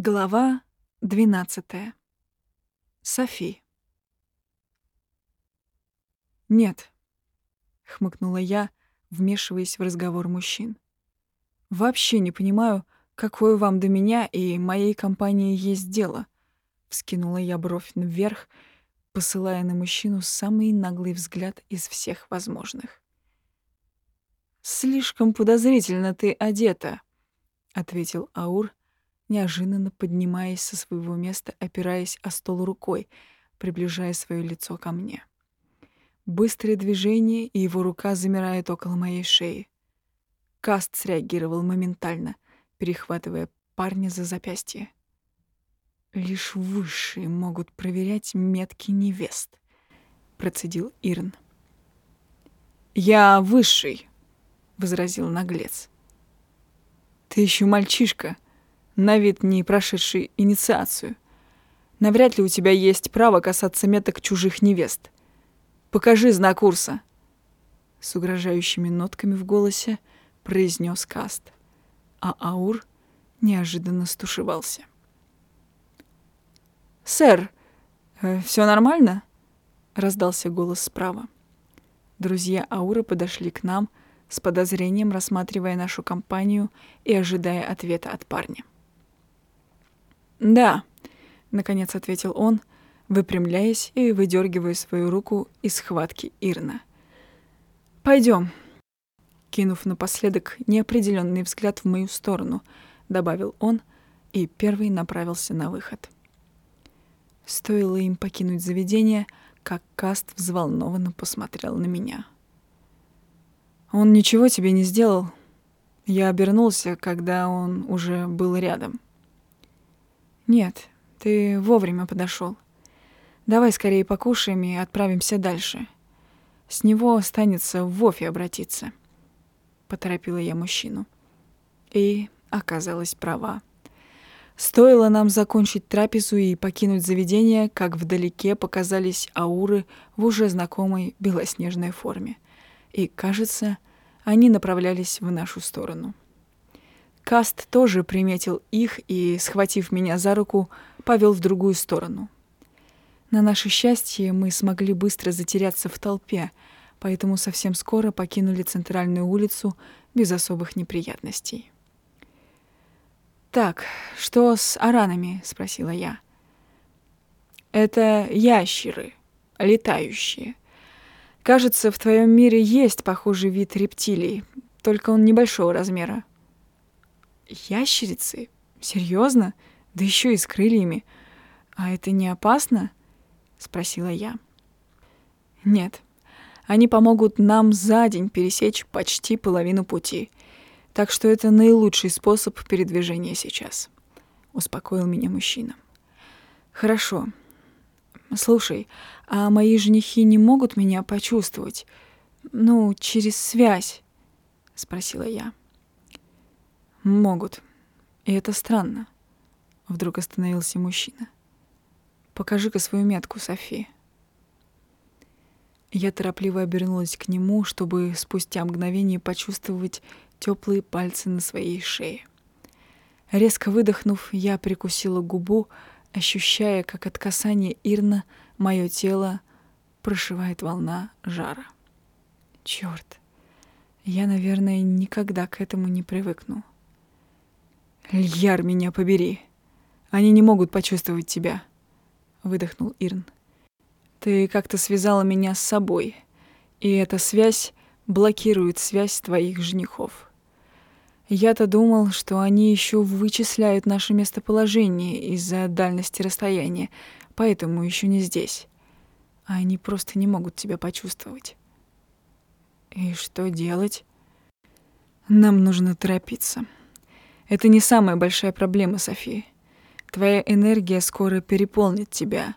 Глава 12. Софи. «Нет», — хмыкнула я, вмешиваясь в разговор мужчин. «Вообще не понимаю, какое вам до меня и моей компании есть дело», — вскинула я бровь вверх, посылая на мужчину самый наглый взгляд из всех возможных. «Слишком подозрительно ты одета», — ответил Аур, неожиданно поднимаясь со своего места, опираясь о стол рукой, приближая свое лицо ко мне. Быстрое движение, и его рука замирает около моей шеи. Каст среагировал моментально, перехватывая парня за запястье. «Лишь высшие могут проверять метки невест», — процедил Ирн. «Я высший», — возразил наглец. «Ты еще мальчишка», — на вид не прошедший инициацию. Навряд ли у тебя есть право касаться меток чужих невест. Покажи знак курса. С угрожающими нотками в голосе произнес Каст, а Аур неожиданно стушевался. «Сэр, э, все нормально?» — раздался голос справа. Друзья Ауры подошли к нам, с подозрением рассматривая нашу компанию и ожидая ответа от парня. «Да», — наконец ответил он, выпрямляясь и выдергивая свою руку из схватки Ирна. Пойдем. Кинув напоследок неопределенный взгляд в мою сторону, добавил он и первый направился на выход. Стоило им покинуть заведение, как Каст взволнованно посмотрел на меня. «Он ничего тебе не сделал?» Я обернулся, когда он уже был рядом. «Нет, ты вовремя подошел. Давай скорее покушаем и отправимся дальше. С него останется в Вове обратиться», — поторопила я мужчину. И оказалась права. Стоило нам закончить трапезу и покинуть заведение, как вдалеке показались ауры в уже знакомой белоснежной форме. И, кажется, они направлялись в нашу сторону. Каст тоже приметил их и, схватив меня за руку, повел в другую сторону. На наше счастье мы смогли быстро затеряться в толпе, поэтому совсем скоро покинули центральную улицу без особых неприятностей. «Так, что с аранами?» — спросила я. «Это ящеры, летающие. Кажется, в твоем мире есть похожий вид рептилий, только он небольшого размера. Ящерицы? Серьезно? Да еще и с крыльями. А это не опасно? Спросила я. Нет. Они помогут нам за день пересечь почти половину пути. Так что это наилучший способ передвижения сейчас. Успокоил меня мужчина. Хорошо. Слушай, а мои женихи не могут меня почувствовать? Ну, через связь? Спросила я. Могут. И это странно. Вдруг остановился мужчина. Покажи-ка свою метку, Софи. Я торопливо обернулась к нему, чтобы спустя мгновение почувствовать теплые пальцы на своей шее. Резко выдохнув, я прикусила губу, ощущая, как от касания Ирна мое тело прошивает волна жара. Черт, я, наверное, никогда к этому не привыкну. «Льяр, меня побери! Они не могут почувствовать тебя!» — выдохнул Ирн. «Ты как-то связала меня с собой, и эта связь блокирует связь твоих женихов. Я-то думал, что они еще вычисляют наше местоположение из-за дальности расстояния, поэтому еще не здесь. А они просто не могут тебя почувствовать». «И что делать?» «Нам нужно торопиться». Это не самая большая проблема, София. Твоя энергия скоро переполнит тебя,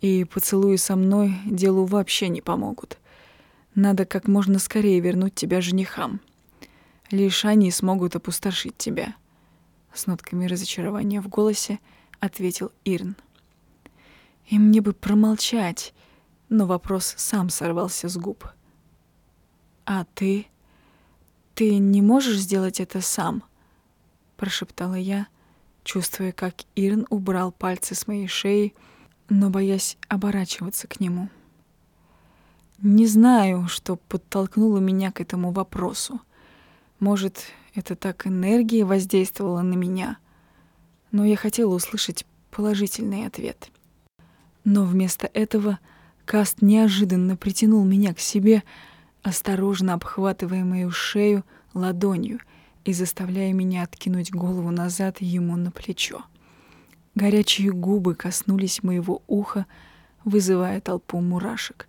и поцелуи со мной делу вообще не помогут. Надо как можно скорее вернуть тебя женихам. Лишь они смогут опустошить тебя. С нотками разочарования в голосе ответил Ирн. И мне бы промолчать, но вопрос сам сорвался с губ. А ты? Ты не можешь сделать это сам? Прошептала я, чувствуя, как Ирн убрал пальцы с моей шеи, но боясь оборачиваться к нему. Не знаю, что подтолкнуло меня к этому вопросу. Может, это так энергия воздействовала на меня, но я хотела услышать положительный ответ. Но вместо этого Каст неожиданно притянул меня к себе, осторожно обхватывая мою шею ладонью и заставляя меня откинуть голову назад ему на плечо. Горячие губы коснулись моего уха, вызывая толпу мурашек.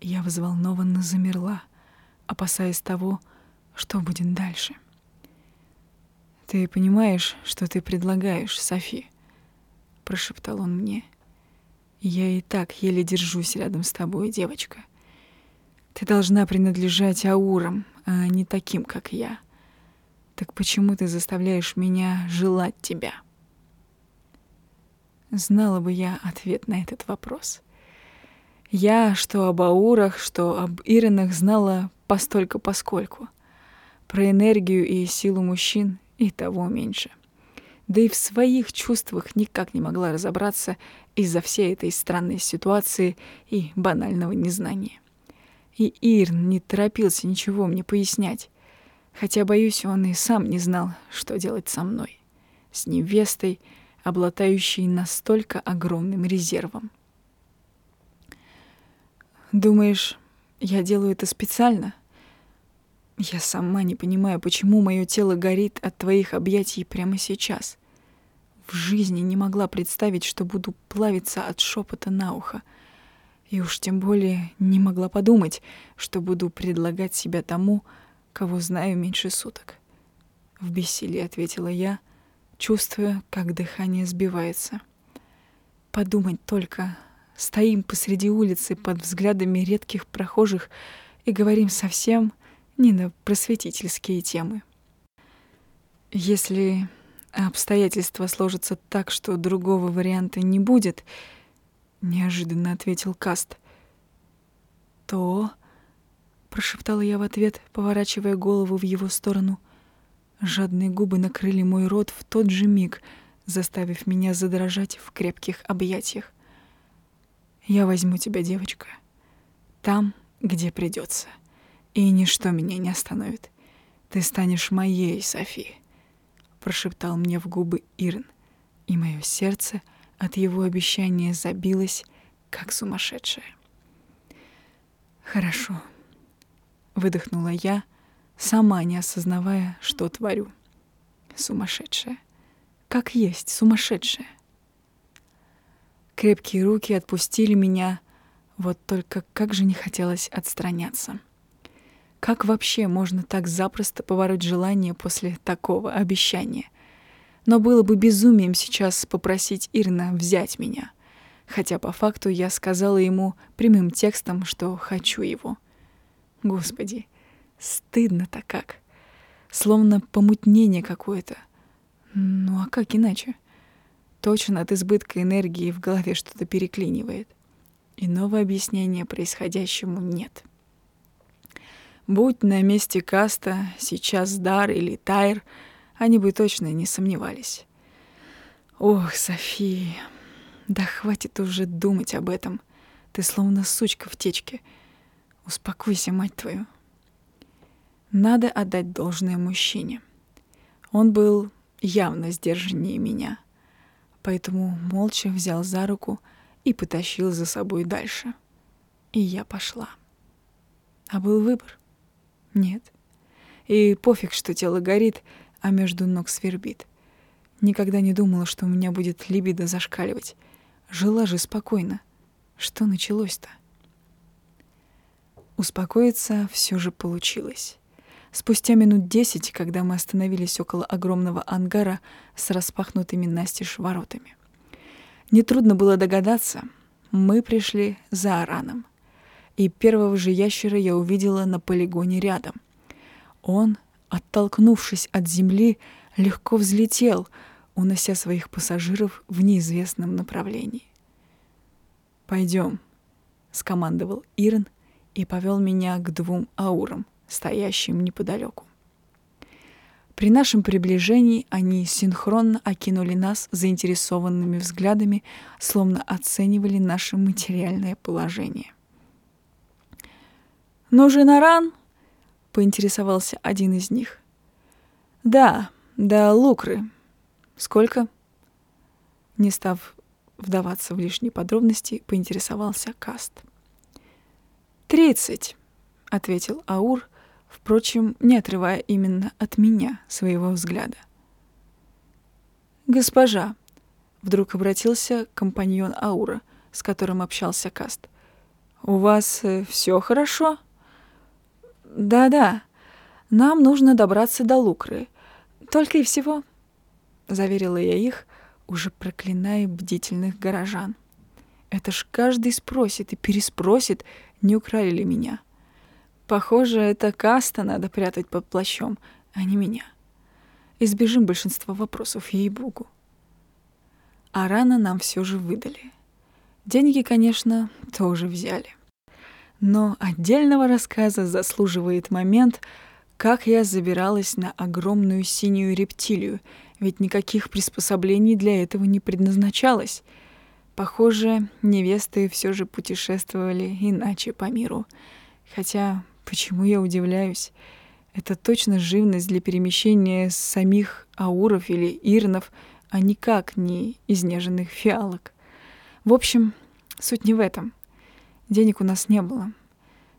Я взволнованно замерла, опасаясь того, что будет дальше. «Ты понимаешь, что ты предлагаешь, Софи?» — прошептал он мне. «Я и так еле держусь рядом с тобой, девочка. Ты должна принадлежать аурам, а не таким, как я. Так почему ты заставляешь меня желать тебя?» Знала бы я ответ на этот вопрос. Я что об аурах, что об Иринах знала постольку-поскольку. Про энергию и силу мужчин и того меньше. Да и в своих чувствах никак не могла разобраться из-за всей этой странной ситуации и банального незнания. И Ирн не торопился ничего мне пояснять, хотя, боюсь, он и сам не знал, что делать со мной, с невестой, обладающей настолько огромным резервом. «Думаешь, я делаю это специально?» Я сама не понимаю, почему мое тело горит от твоих объятий прямо сейчас. В жизни не могла представить, что буду плавиться от шепота на ухо. И уж тем более не могла подумать, что буду предлагать себя тому, кого знаю меньше суток. В бессилии ответила я, чувствуя, как дыхание сбивается. Подумать только, стоим посреди улицы под взглядами редких прохожих и говорим совсем не на просветительские темы. Если обстоятельства сложатся так, что другого варианта не будет, неожиданно ответил Каст, то, прошептала я в ответ, поворачивая голову в его сторону, жадные губы накрыли мой рот в тот же миг, заставив меня задрожать в крепких объятиях. Я возьму тебя, девочка, там, где придется и ничто меня не остановит. Ты станешь моей, Софи, прошептал мне в губы Ирн, и мое сердце от его обещания забилось, как сумасшедшее. Хорошо, выдохнула я, сама не осознавая, что творю. Сумасшедшая. Как есть сумасшедшая. Крепкие руки отпустили меня, вот только как же не хотелось отстраняться. Как вообще можно так запросто поворот желания после такого обещания? Но было бы безумием сейчас попросить Ирна взять меня. Хотя по факту я сказала ему прямым текстом, что хочу его. Господи, стыдно-то как. Словно помутнение какое-то. Ну а как иначе? Точно от избытка энергии в голове что-то переклинивает. Иного объяснения происходящему нет. — Будь на месте Каста сейчас Дар или Тайр, они бы точно не сомневались. Ох, София, да хватит уже думать об этом. Ты словно сучка в течке. Успокойся, мать твою. Надо отдать должное мужчине. Он был явно сдержаннее меня, поэтому молча взял за руку и потащил за собой дальше. И я пошла. А был выбор — нет. И пофиг, что тело горит, а между ног свербит. Никогда не думала, что у меня будет либидо зашкаливать. Жила же спокойно. Что началось-то? Успокоиться все же получилось. Спустя минут десять, когда мы остановились около огромного ангара с распахнутыми настежь воротами. Нетрудно было догадаться, мы пришли за Араном — и первого же ящера я увидела на полигоне рядом. Он, оттолкнувшись от земли, легко взлетел, унося своих пассажиров в неизвестном направлении. «Пойдем», — скомандовал Ирн и повел меня к двум аурам, стоящим неподалеку. При нашем приближении они синхронно окинули нас заинтересованными взглядами, словно оценивали наше материальное положение. «Нужен Аран?» — поинтересовался один из них. «Да, да, Лукры. Сколько?» Не став вдаваться в лишние подробности, поинтересовался Каст. «Тридцать», — ответил Аур, впрочем, не отрывая именно от меня своего взгляда. «Госпожа», — вдруг обратился компаньон Аура, с которым общался Каст, — «у вас э, все хорошо?» «Да-да, нам нужно добраться до Лукры. Только и всего», — заверила я их, уже проклиная бдительных горожан. «Это ж каждый спросит и переспросит, не украли ли меня». Похоже, это каста надо прятать под плащом, а не меня. Избежим большинства вопросов, ей-богу. А рано нам все же выдали. Деньги, конечно, тоже взяли. Но отдельного рассказа заслуживает момент, как я забиралась на огромную синюю рептилию, ведь никаких приспособлений для этого не предназначалось. Похоже, невесты все же путешествовали иначе по миру. Хотя Почему я удивляюсь? Это точно живность для перемещения самих ауров или ирнов, а никак не изнеженных фиалок. В общем, суть не в этом. Денег у нас не было.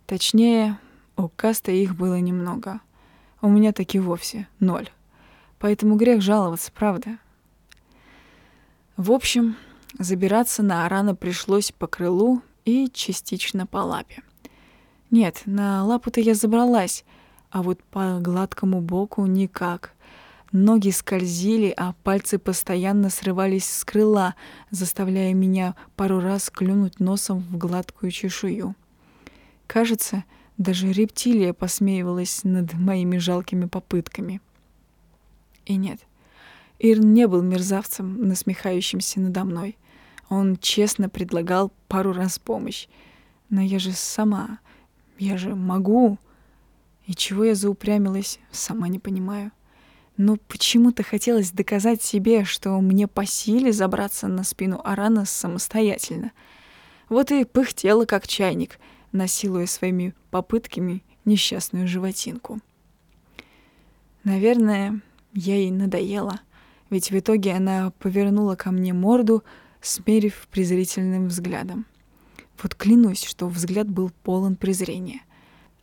Точнее, у Каста их было немного. У меня таки вовсе ноль. Поэтому грех жаловаться, правда? В общем, забираться на Арана пришлось по крылу и частично по лапе. Нет, на лапу-то я забралась, а вот по гладкому боку никак. Ноги скользили, а пальцы постоянно срывались с крыла, заставляя меня пару раз клюнуть носом в гладкую чешую. Кажется, даже рептилия посмеивалась над моими жалкими попытками. И нет, Ирн не был мерзавцем, насмехающимся надо мной. Он честно предлагал пару раз помощь. Но я же сама я же могу. И чего я заупрямилась, сама не понимаю. Но почему-то хотелось доказать себе, что мне по силе забраться на спину Арана самостоятельно. Вот и пыхтела, как чайник, насилуя своими попытками несчастную животинку. Наверное, я ей надоела, ведь в итоге она повернула ко мне морду, смерив презрительным взглядом. Вот клянусь, что взгляд был полон презрения.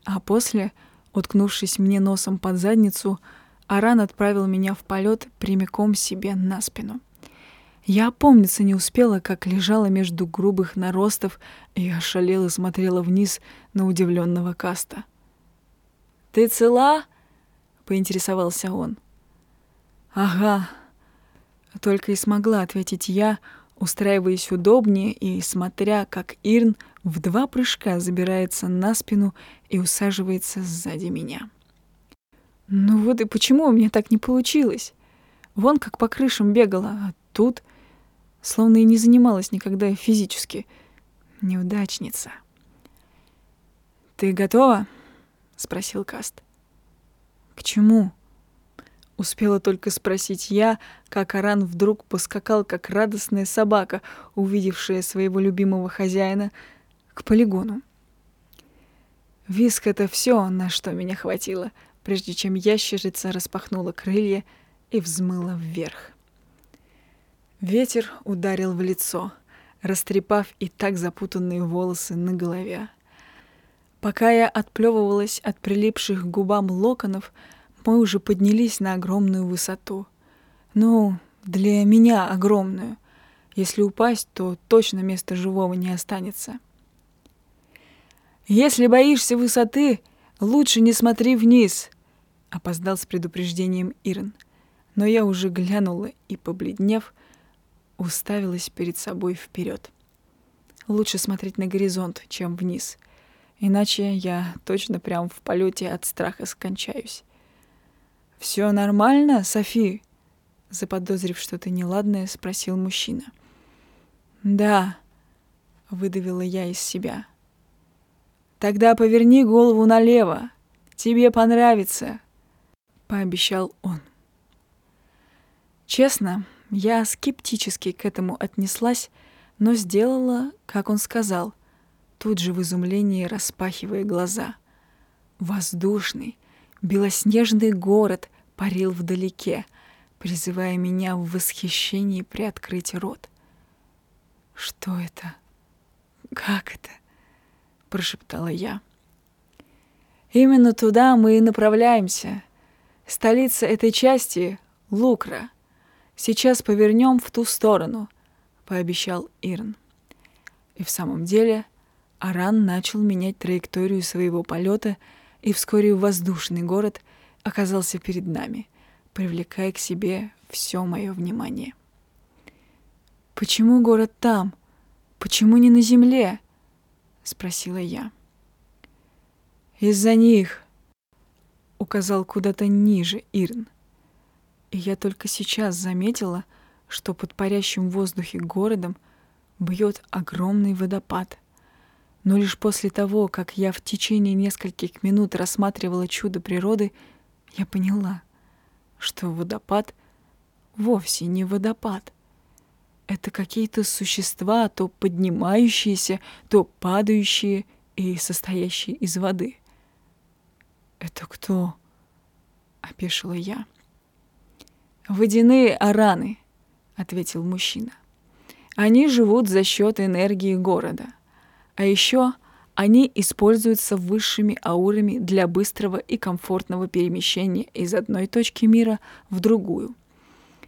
А после, уткнувшись мне носом под задницу, Аран отправил меня в полет прямиком себе на спину. Я опомниться не успела, как лежала между грубых наростов и ошалела смотрела вниз на удивленного каста. «Ты цела?» — поинтересовался он. «Ага», — только и смогла ответить я, — устраиваясь удобнее и смотря, как Ирн в два прыжка забирается на спину и усаживается сзади меня. Ну вот и почему у меня так не получилось? Вон как по крышам бегала, а тут словно и не занималась никогда физически. Неудачница. «Ты готова?» — спросил Каст. «К чему?» Успела только спросить я, как Аран вдруг поскакал, как радостная собака, увидевшая своего любимого хозяина, к полигону. Виск — это все, на что меня хватило, прежде чем ящерица распахнула крылья и взмыла вверх. Ветер ударил в лицо, растрепав и так запутанные волосы на голове. Пока я отплевывалась от прилипших к губам локонов, мы уже поднялись на огромную высоту. Ну, для меня огромную. Если упасть, то точно места живого не останется. «Если боишься высоты, лучше не смотри вниз», — опоздал с предупреждением Ирн. Но я уже глянула и, побледнев, уставилась перед собой вперед. Лучше смотреть на горизонт, чем вниз, иначе я точно прям в полете от страха скончаюсь. «Все нормально, Софи?» Заподозрив что-то неладное, спросил мужчина. «Да», — выдавила я из себя. «Тогда поверни голову налево. Тебе понравится». пообещал он. Честно, я скептически к этому отнеслась, но сделала, как он сказал, тут же в изумлении распахивая глаза. Воздушный, белоснежный город парил вдалеке, призывая меня в восхищении приоткрыть рот. «Что это? Как это?» — прошептала я. «Именно туда мы и направляемся. Столица этой части — Лукра. Сейчас повернем в ту сторону», — пообещал Ирн. И в самом деле Аран начал менять траекторию своего полета, и вскоре воздушный город оказался перед нами, привлекая к себе все мое внимание. «Почему город там? Почему не на земле?» — спросила я. «Из-за них», — указал куда-то ниже Ирн. И я только сейчас заметила, что под парящим в воздухе городом бьет огромный водопад. Но лишь после того, как я в течение нескольких минут рассматривала чудо природы, я поняла, что водопад вовсе не водопад. Это какие-то существа, то поднимающиеся, то падающие и состоящие из воды. «Это кто?» — опешила я. «Водяные араны», — ответил мужчина. «Они живут за счет энергии города. А еще они используются высшими аурами для быстрого и комфортного перемещения из одной точки мира в другую.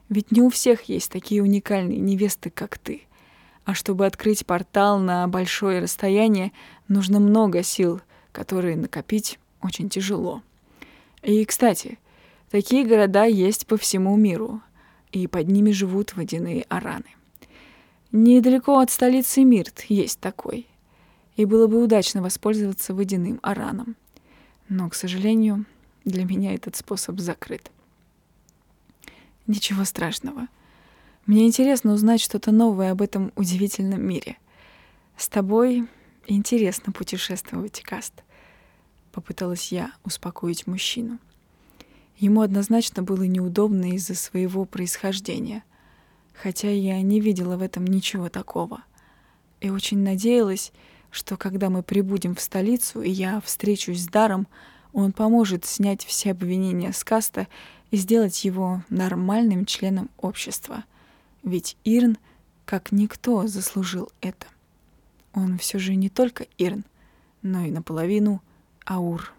Ведь не у всех есть такие уникальные невесты, как ты. А чтобы открыть портал на большое расстояние, нужно много сил, которые накопить очень тяжело. И, кстати, такие города есть по всему миру, и под ними живут водяные араны. Недалеко от столицы Мирт есть такой, и было бы удачно воспользоваться водяным араном. Но, к сожалению, для меня этот способ закрыт. Ничего страшного. Мне интересно узнать что-то новое об этом удивительном мире. С тобой интересно путешествовать, Каст. Попыталась я успокоить мужчину. Ему однозначно было неудобно из-за своего происхождения, хотя я не видела в этом ничего такого. И очень надеялась, что когда мы прибудем в столицу, и я встречусь с Даром, он поможет снять все обвинения с Каста и сделать его нормальным членом общества. Ведь Ирн, как никто, заслужил это. Он все же не только Ирн, но и наполовину Аур.